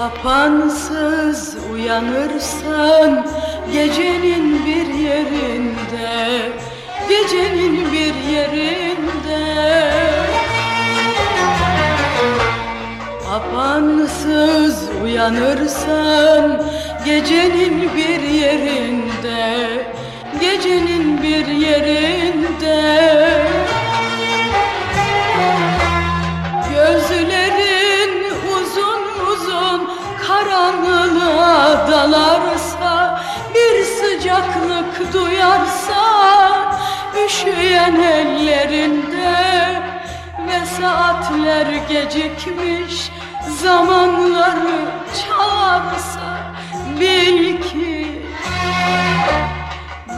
Apansız uyanırsan gecenin bir yerinde Gecenin bir yerinde. Apansız uyanırsan gecenin bir yerinde Gecenin bir yerinde sıcaklık duyarsan üşüyen ellerinde Ve saatler gecikmiş zamanları çalarsa Bil ki,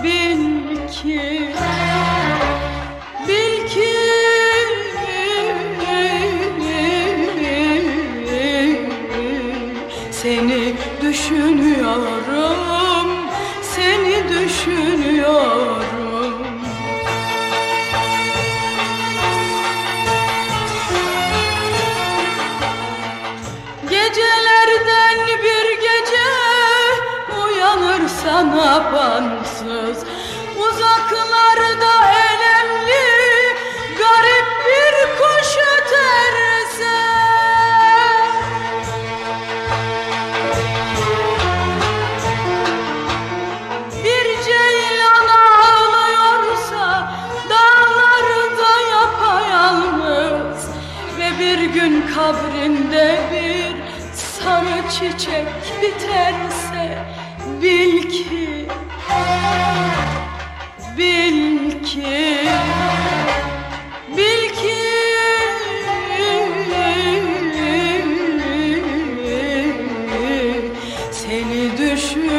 bil ki Bil ki. Seni düşünüyorum, düşünüyorum. Gecelerden bir gece uyanırsan apansız kabrinde bir sarı çiçek biterse bil ki bil ki bil ki seni düşün.